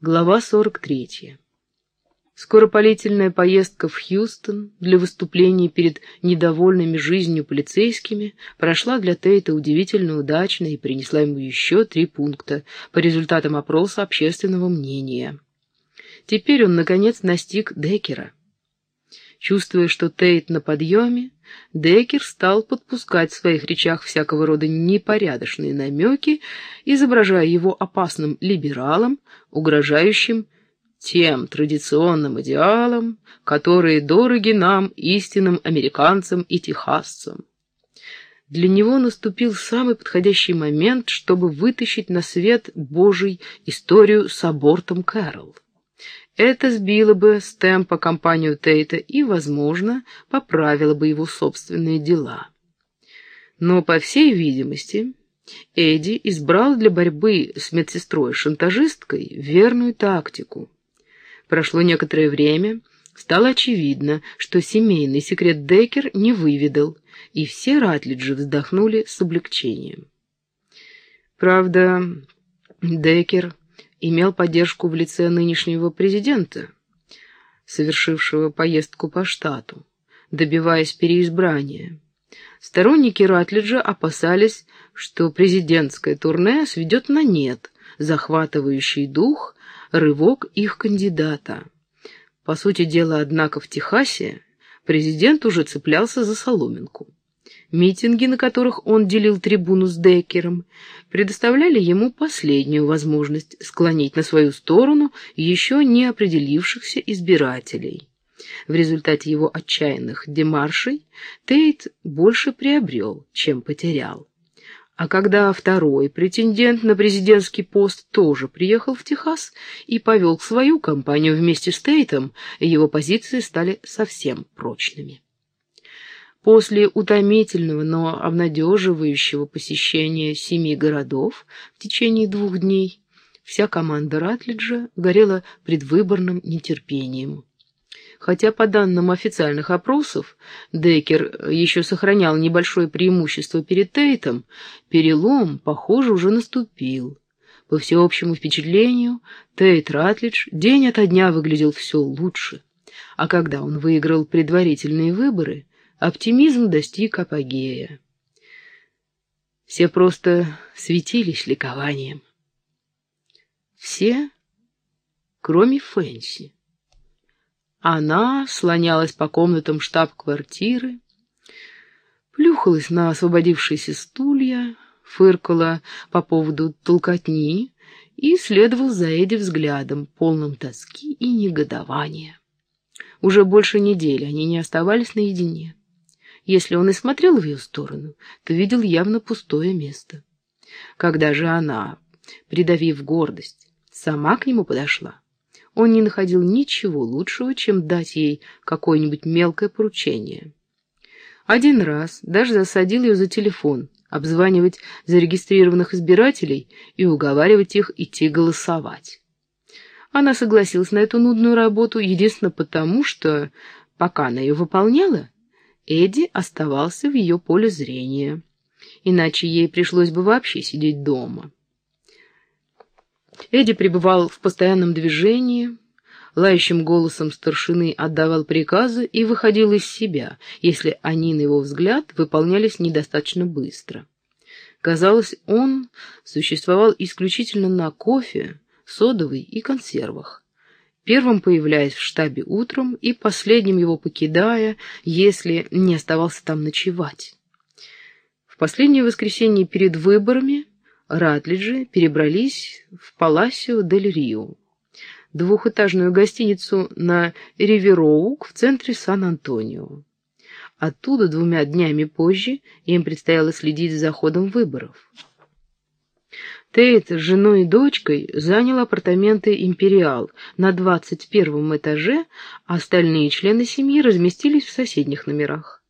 Глава 43. Скоропалительная поездка в Хьюстон для выступления перед недовольными жизнью полицейскими прошла для Тейта удивительно удачно и принесла ему еще три пункта по результатам опроса общественного мнения. Теперь он, наконец, настиг Деккера. Чувствуя, что Тейт на подъеме, Деккер стал подпускать в своих речах всякого рода непорядочные намеки, изображая его опасным либералом, угрожающим тем традиционным идеалам, которые дороги нам, истинным американцам и техасцам. Для него наступил самый подходящий момент, чтобы вытащить на свет Божий историю с абортом Кэрол. Это сбило бы с темпа компанию Тейта и, возможно, поправило бы его собственные дела. Но, по всей видимости, Эдди избрал для борьбы с медсестрой-шантажисткой верную тактику. Прошло некоторое время, стало очевидно, что семейный секрет Деккер не выведал, и все Ратлиджи вздохнули с облегчением. Правда, Деккер имел поддержку в лице нынешнего президента, совершившего поездку по штату, добиваясь переизбрания. Сторонники Ратлиджа опасались, что президентское турне сведет на нет захватывающий дух рывок их кандидата. По сути дела, однако, в Техасе президент уже цеплялся за соломинку. Митинги, на которых он делил трибуну с Деккером, предоставляли ему последнюю возможность склонить на свою сторону еще не определившихся избирателей. В результате его отчаянных демаршей Тейт больше приобрел, чем потерял. А когда второй претендент на президентский пост тоже приехал в Техас и повел свою кампанию вместе с Тейтом, его позиции стали совсем прочными. После утомительного, но обнадеживающего посещения семи городов в течение двух дней вся команда Ратлиджа горела предвыборным нетерпением. Хотя по данным официальных опросов Деккер еще сохранял небольшое преимущество перед Тейтом, перелом, похоже, уже наступил. По всеобщему впечатлению, Тейт Ратлидж день ото дня выглядел все лучше. А когда он выиграл предварительные выборы, оптимизм достиг апогея. Все просто светились ликованием. Все, кроме Фэнси. Она слонялась по комнатам штаб-квартиры, плюхалась на освободившиеся стулья, фыркала по поводу толкотни и следовал за Эдди взглядом, полным тоски и негодования. Уже больше недели они не оставались наедине. Если он и смотрел в ее сторону, то видел явно пустое место. Когда же она, придавив гордость, сама к нему подошла, он не находил ничего лучшего, чем дать ей какое-нибудь мелкое поручение. Один раз даже засадил ее за телефон, обзванивать зарегистрированных избирателей и уговаривать их идти голосовать. Она согласилась на эту нудную работу единственно потому, что, пока она ее выполняла, Эдди оставался в ее поле зрения, иначе ей пришлось бы вообще сидеть дома. Эдди пребывал в постоянном движении, лающим голосом старшины отдавал приказы и выходил из себя, если они, на его взгляд, выполнялись недостаточно быстро. Казалось, он существовал исключительно на кофе, содовой и консервах, первым появляясь в штабе утром и последним его покидая, если не оставался там ночевать. В последнее воскресенье перед выборами Ратлиджи перебрались в Паласио дель Рио, двухэтажную гостиницу на Ривероук в центре Сан-Антонио. Оттуда двумя днями позже им предстояло следить за ходом выборов. Тейт с женой и дочкой занял апартаменты «Империал» на двадцать первом этаже, а остальные члены семьи разместились в соседних номерах.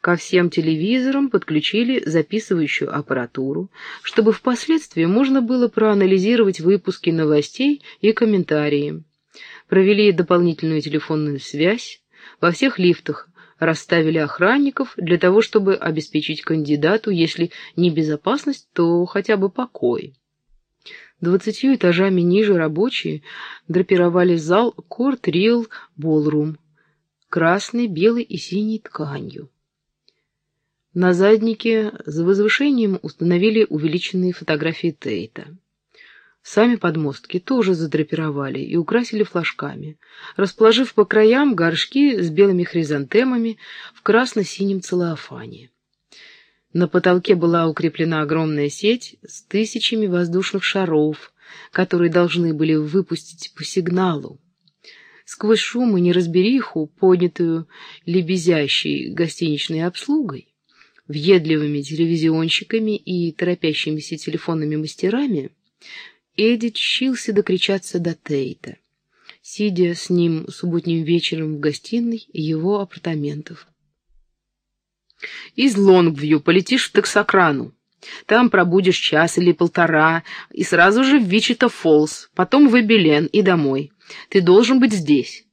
Ко всем телевизорам подключили записывающую аппаратуру, чтобы впоследствии можно было проанализировать выпуски новостей и комментарии. Провели дополнительную телефонную связь, во всех лифтах расставили охранников для того, чтобы обеспечить кандидату, если не безопасность, то хотя бы покой. Двадцатью этажами ниже рабочие драпировали зал Корт Рил Болрум красной, белой и синей тканью. На заднике за возвышением установили увеличенные фотографии Тейта. Сами подмостки тоже задрапировали и украсили флажками, расположив по краям горшки с белыми хризантемами в красно-синем целлофане. На потолке была укреплена огромная сеть с тысячами воздушных шаров, которые должны были выпустить по сигналу. Сквозь шум и неразбериху, поднятую лебезящей гостиничной обслугой, въедливыми телевизионщиками и торопящимися телефонными мастерами, Эдди чился докричаться до Тейта, сидя с ним субботним вечером в гостиной его апартаментов. Из Лонгвью полетишь в Тексакрану. Там пробудешь час или полтора, и сразу же в Вичита-Фоллс, потом в Эбелен и домой. Ты должен быть здесь.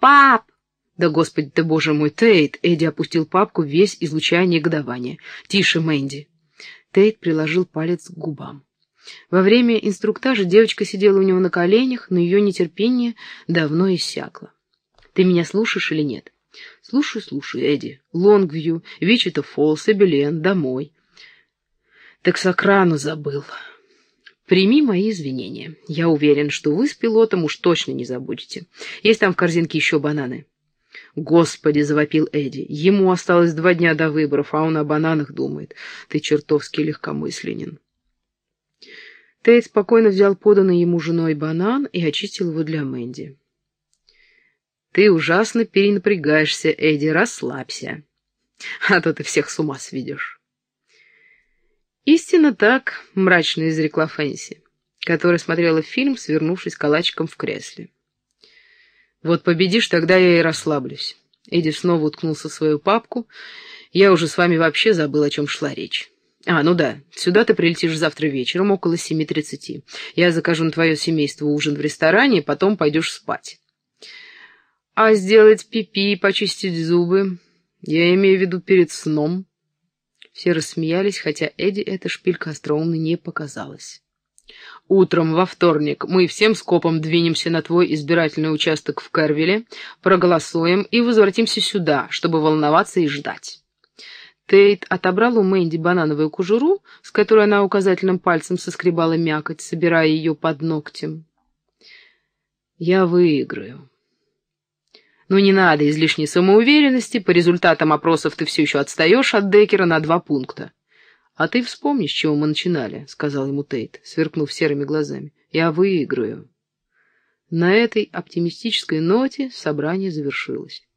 «Пап!» «Да, господи ты, боже мой, Тейт!» Эдди опустил папку, весь излучая негодование. «Тише, Мэнди!» Тейт приложил палец к губам. Во время инструктажа девочка сидела у него на коленях, но ее нетерпение давно иссякло. «Ты меня слушаешь или нет?» Слушай, слушай, Эдди. Лонгвью, Вичита Фолс, Эбелен, домой. Тексокрану забыл. Прими мои извинения. Я уверен, что вы с пилотом уж точно не забудете. Есть там в корзинке еще бананы. Господи, завопил Эдди. Ему осталось два дня до выборов, а он о бананах думает. Ты чертовски легкомысленен. Тейт спокойно взял поданный ему женой банан и очистил его для Мэнди. Ты ужасно перенапрягаешься, Эдди, расслабься. А то ты всех с ума сведешь. Истинно так, мрачно изрекла Фэнси, которая смотрела фильм, свернувшись калачиком в кресле. Вот победишь, тогда я и расслаблюсь. Эдди снова уткнулся в свою папку. Я уже с вами вообще забыл, о чем шла речь. А, ну да, сюда ты прилетишь завтра вечером около семи тридцати. Я закажу на твое семейство ужин в ресторане, потом пойдешь спать. А сделать пипи и почистить зубы? Я имею в виду перед сном. Все рассмеялись, хотя Эдди эта шпилька остроумной не показалась. Утром во вторник мы всем скопом двинемся на твой избирательный участок в Кервилле, проголосуем и возвратимся сюда, чтобы волноваться и ждать. Тейт отобрал у Мэнди банановую кожуру, с которой она указательным пальцем соскребала мякоть, собирая ее под ногтем. «Я выиграю», но не надо излишней самоуверенности, по результатам опросов ты все еще отстаешь от Деккера на два пункта. «А ты вспомни, с чего мы начинали», — сказал ему Тейт, сверкнув серыми глазами. «Я выиграю». На этой оптимистической ноте собрание завершилось.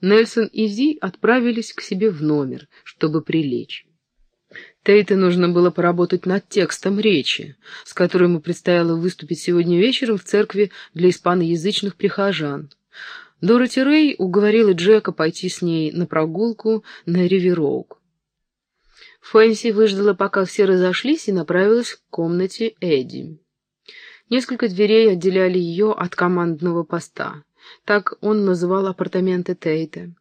Нельсон и Зи отправились к себе в номер, чтобы прилечь. Тейте нужно было поработать над текстом речи, с которой ему предстояло выступить сегодня вечером в церкви для испаноязычных прихожан. Дороти Рэй уговорила Джека пойти с ней на прогулку на Ривероук. Фэнси выждала, пока все разошлись, и направилась к комнате Эдди. Несколько дверей отделяли ее от командного поста. Так он называл апартаменты Тейта.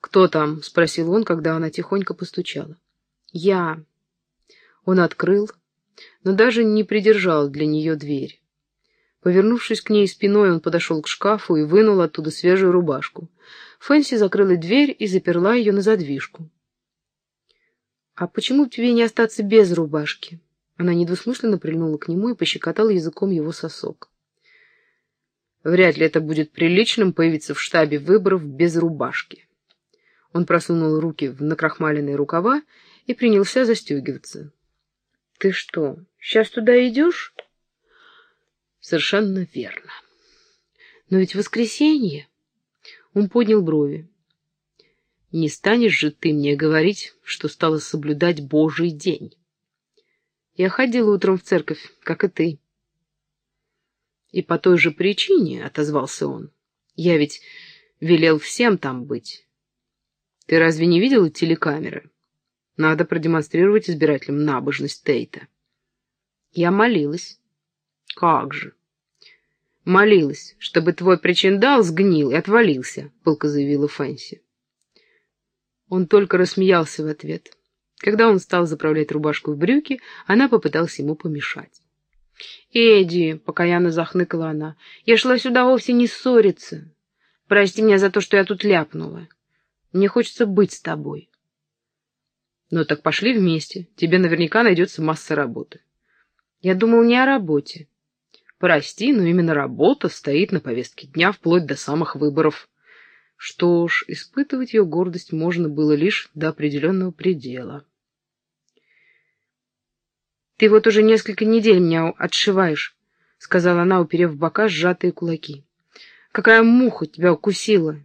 «Кто там?» — спросил он, когда она тихонько постучала. «Я». Он открыл, но даже не придержал для нее дверь. Повернувшись к ней спиной, он подошел к шкафу и вынул оттуда свежую рубашку. Фэнси закрыла дверь и заперла ее на задвижку. «А почему тебе не остаться без рубашки?» Она недвусмысленно прильнула к нему и пощекотала языком его сосок. «Вряд ли это будет приличным появиться в штабе выборов без рубашки». Он просунул руки в накрахмаленные рукава и принялся застегиваться. «Ты что, сейчас туда идешь?» Совершенно верно. Но ведь воскресенье. Он поднял брови. Не станешь же ты мне говорить, что стала соблюдать Божий день. Я ходила утром в церковь, как и ты. И по той же причине, — отозвался он, — я ведь велел всем там быть. Ты разве не видела телекамеры? Надо продемонстрировать избирателям набожность Тейта. Я молилась. Как же? Молилась, чтобы твой причиндал сгнил и отвалился, — пылко заявила Фэнси. Он только рассмеялся в ответ. Когда он стал заправлять рубашку в брюки, она попыталась ему помешать. «Эдди», — покаянно захныкала она, — «я шла сюда вовсе не ссориться. Прости меня за то, что я тут ляпнула. Мне хочется быть с тобой». «Ну так пошли вместе. Тебе наверняка найдется масса работы». «Я думал не о работе». «Прости, но именно работа стоит на повестке дня вплоть до самых выборов». Что ж, испытывать ее гордость можно было лишь до определенного предела. «Ты вот уже несколько недель меня отшиваешь», — сказала она, уперев в бока сжатые кулаки. «Какая муха тебя укусила?»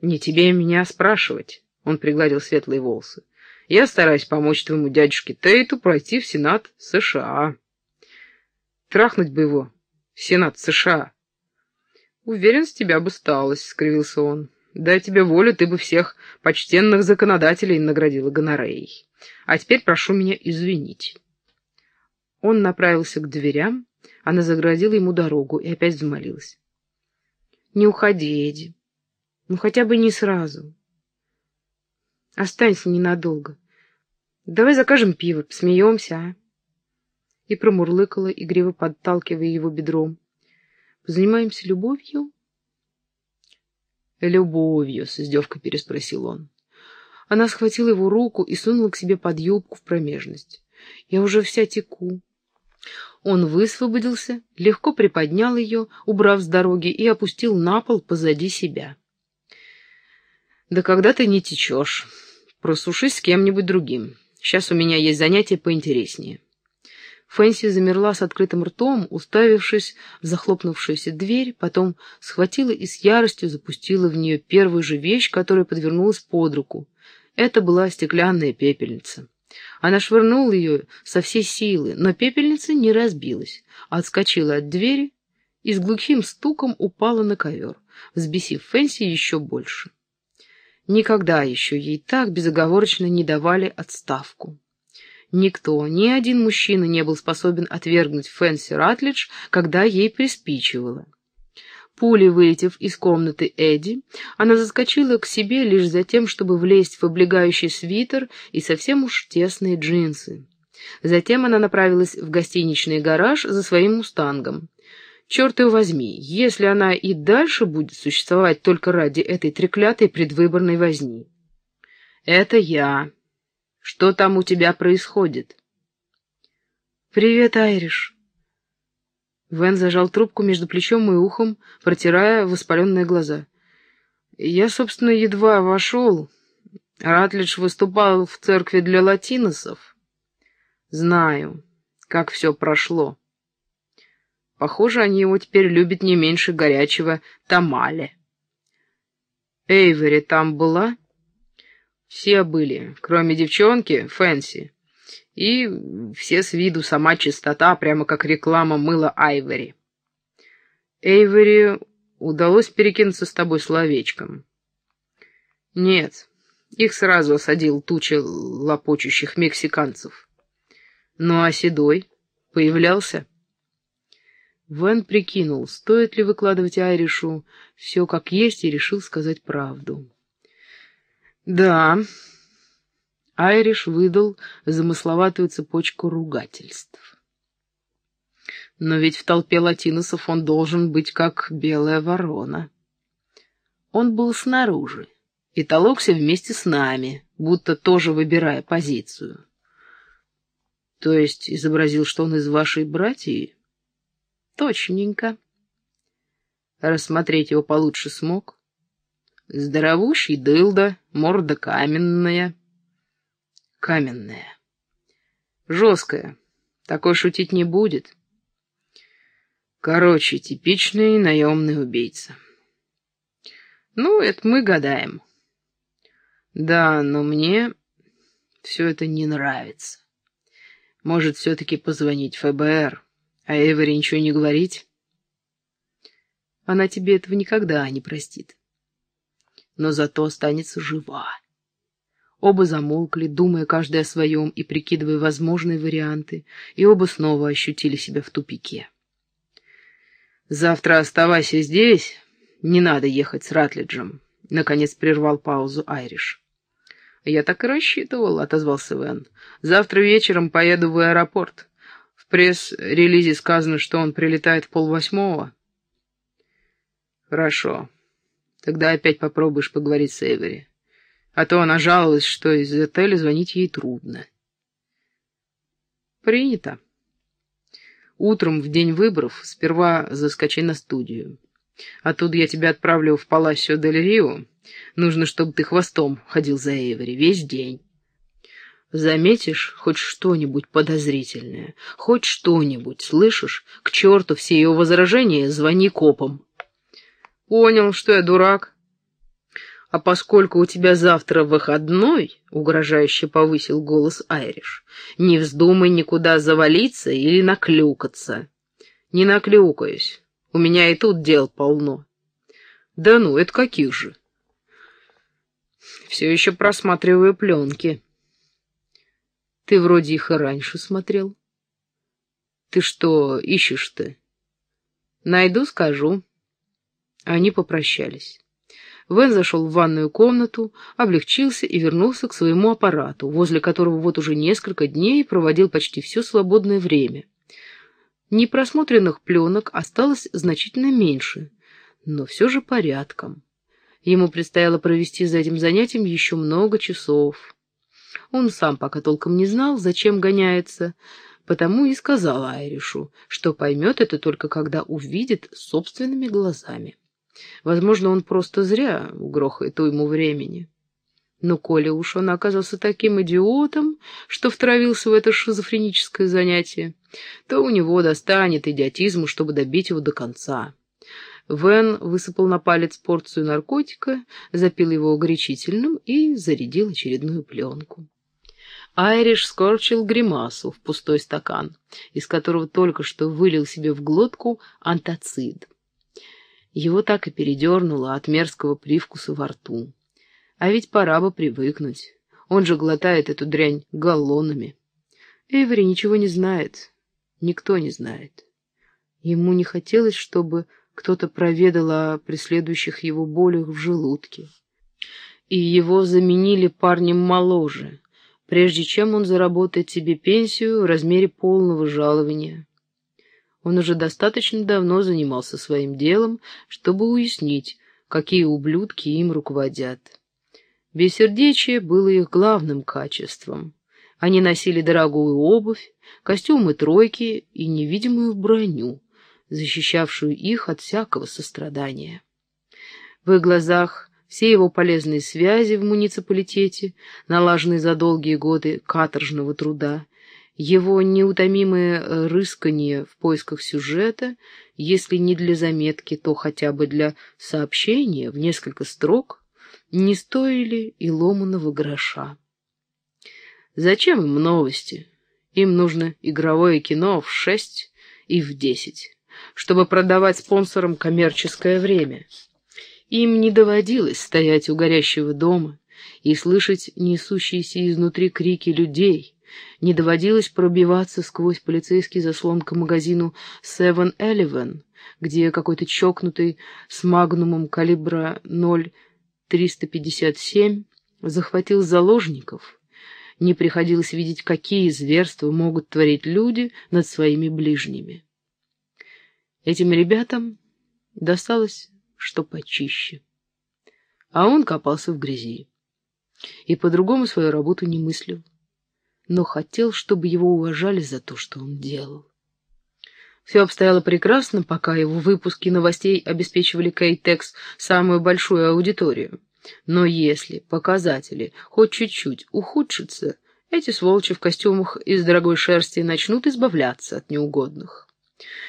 «Не тебе меня спрашивать», — он пригладил светлые волосы. «Я стараюсь помочь твоему дядюшке Тейту пройти в Сенат США. Трахнуть бы его в Сенат США». «Уверен, с тебя бы сталось», — скривился он. «Дай тебе волю, ты бы всех почтенных законодателей наградила гонореей». А теперь прошу меня извинить». Он направился к дверям, она заградила ему дорогу и опять взмолилась. «Не уходи, Эдди. Ну, хотя бы не сразу. Останься ненадолго. Давай закажем пиво, посмеемся, а?» И промурлыкала, игриво подталкивая его бедром. «Позанимаемся любовью?» «Любовью», — с издевкой переспросил он. Она схватила его руку и сунула к себе под юбку в промежность. «Я уже вся теку». Он высвободился, легко приподнял ее, убрав с дороги, и опустил на пол позади себя. «Да когда ты не течешь? Просушись с кем-нибудь другим. Сейчас у меня есть занятие поинтереснее». Фэнси замерла с открытым ртом, уставившись в захлопнувшуюся дверь, потом схватила и с яростью запустила в нее первую же вещь, которая подвернулась под руку это была стеклянная пепельница. Она швырнула ее со всей силы, но пепельница не разбилась, а отскочила от двери и с глухим стуком упала на ковер, взбесив Фэнси еще больше. Никогда еще ей так безоговорочно не давали отставку. Никто, ни один мужчина не был способен отвергнуть Фэнси Ратлидж, когда ей приспичивало. Пулей вылетев из комнаты Эдди, она заскочила к себе лишь за тем, чтобы влезть в облегающий свитер и совсем уж тесные джинсы. Затем она направилась в гостиничный гараж за своим мустангом. Черт его возьми, если она и дальше будет существовать только ради этой треклятой предвыборной возни. «Это я. Что там у тебя происходит?» «Привет, Айриш», Вен зажал трубку между плечом и ухом, протирая воспаленные глаза. «Я, собственно, едва вошел. Ратлидж выступал в церкви для латиносов. Знаю, как все прошло. Похоже, они его теперь любят не меньше горячего тамали. Эйвери там была?» «Все были, кроме девчонки, Фэнси». И все с виду сама чистота, прямо как реклама мыла Айвори. Эйвори удалось перекинуться с тобой словечком. Нет, их сразу осадил туча лопочущих мексиканцев. Ну а Седой появлялся? Вен прикинул, стоит ли выкладывать Айришу все как есть, и решил сказать правду. «Да, Айриш выдал замысловатую цепочку ругательств. Но ведь в толпе латиносов он должен быть как белая ворона. Он был снаружи и толокся вместе с нами, будто тоже выбирая позицию. То есть изобразил, что он из вашей братьи? Точненько. Рассмотреть его получше смог. Здоровущий дылда, морда каменная — каменная. Жесткая. Такой шутить не будет. Короче, типичный наемный убийца. Ну, это мы гадаем. Да, но мне все это не нравится. Может, все-таки позвонить ФБР, а Эвери ничего не говорить? Она тебе этого никогда не простит. Но зато останется жива. Оба замолкли, думая каждый о своем и прикидывая возможные варианты, и оба снова ощутили себя в тупике. «Завтра оставайся здесь, не надо ехать с Ратлиджем», — наконец прервал паузу Айриш. «Я так и рассчитывал», — отозвался Вен. «Завтра вечером поеду в аэропорт. В пресс-релизе сказано, что он прилетает в полвосьмого». «Хорошо. Тогда опять попробуешь поговорить с Эвери. А то она жаловалась, что из отеля звонить ей трудно». «Принято. Утром, в день выборов, сперва заскочи на студию. Оттуда я тебя отправлю в Паласио дель Рио. Нужно, чтобы ты хвостом ходил за Эйвери весь день. Заметишь хоть что-нибудь подозрительное, хоть что-нибудь, слышишь? К черту все ее возражения, звони копам. Понял, что я дурак. А поскольку у тебя завтра выходной, — угрожающе повысил голос Айриш, — не вздумай никуда завалиться или наклюкаться. Не наклюкаюсь. У меня и тут дел полно. Да ну, это каких же? Все еще просматриваю пленки. Ты вроде их и раньше смотрел. Ты что ищешь-то? Найду, скажу. Они попрощались. Вен зашел в ванную комнату, облегчился и вернулся к своему аппарату, возле которого вот уже несколько дней проводил почти все свободное время. Непросмотренных пленок осталось значительно меньше, но все же порядком. Ему предстояло провести за этим занятием еще много часов. Он сам пока толком не знал, зачем гоняется, потому и сказал Айришу, что поймет это только когда увидит собственными глазами. Возможно, он просто зря угрохает уйму времени. Но коли уж он оказался таким идиотом, что втравился в это шизофреническое занятие, то у него достанет идиотизму, чтобы добить его до конца. Вен высыпал на палец порцию наркотика, запил его горячительным и зарядил очередную пленку. Айриш скорчил гримасу в пустой стакан, из которого только что вылил себе в глотку антацид. Его так и передернуло от мерзкого привкуса во рту. А ведь пора бы привыкнуть. Он же глотает эту дрянь галлонами. Эйвери ничего не знает. Никто не знает. Ему не хотелось, чтобы кто-то проведал о преследующих его болях в желудке. И его заменили парнем моложе, прежде чем он заработает себе пенсию в размере полного жалования. Он уже достаточно давно занимался своим делом, чтобы уяснить, какие ублюдки им руководят. Бессердечие было их главным качеством. Они носили дорогую обувь, костюмы тройки и невидимую броню, защищавшую их от всякого сострадания. В их глазах все его полезные связи в муниципалитете, налаженные за долгие годы каторжного труда, его неутомимое рыскание в поисках сюжета, если не для заметки, то хотя бы для сообщения в несколько строк, не стоили и ломаного гроша. Зачем им новости? Им нужно игровое кино в шесть и в десять, чтобы продавать спонсорам коммерческое время. Им не доводилось стоять у горящего дома и слышать несущиеся изнутри крики людей, не доводилось пробиваться сквозь полицейский заслон к магазину Seven Eleven, где какой-то чокнутый с магнумом калибра 0 357 захватил заложников, не приходилось видеть, какие зверства могут творить люди над своими ближними. Этим ребятам досталось что почище. А он копался в грязи. И по-другому свою работу не мыслил. Но хотел, чтобы его уважали за то, что он делал. Все обстояло прекрасно, пока его выпуски новостей обеспечивали Кейтекс самую большую аудиторию. Но если показатели хоть чуть-чуть ухудшатся, эти сволочи в костюмах из дорогой шерсти начнут избавляться от неугодных.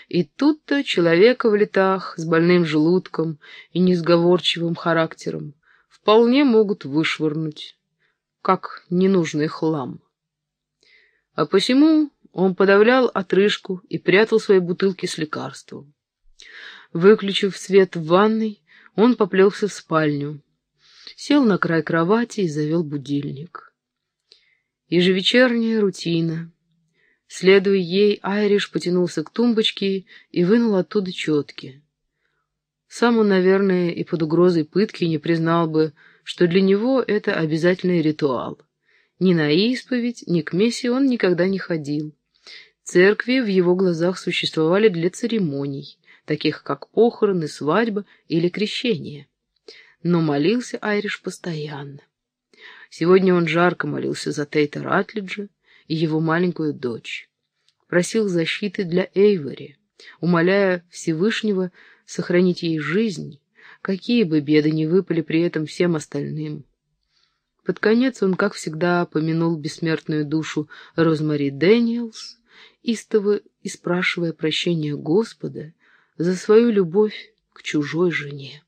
И тут-то человека в летах с больным желудком и несговорчивым характером вполне могут вышвырнуть, как ненужный хлам. А посему он подавлял отрыжку и прятал свои бутылки с лекарством. Выключив свет в ванной, он поплелся в спальню, сел на край кровати и завел будильник. Ежевечерняя рутина. Следуя ей, Айриш потянулся к тумбочке и вынул оттуда четки. Сам он, наверное, и под угрозой пытки не признал бы, что для него это обязательный ритуал. Ни на исповедь, ни к мессе он никогда не ходил. Церкви в его глазах существовали для церемоний, таких как похороны, свадьба или крещение. Но молился Айриш постоянно. Сегодня он жарко молился за Тейта Ратлиджа и его маленькую дочь. Просил защиты для Эйвори, умоляя Всевышнего сохранить ей жизнь, какие бы беды ни выпали при этом всем остальным. Под конец он, как всегда, помянул бессмертную душу Розмари Дэниелс, истово и спрашивая прощения Господа за свою любовь к чужой жене.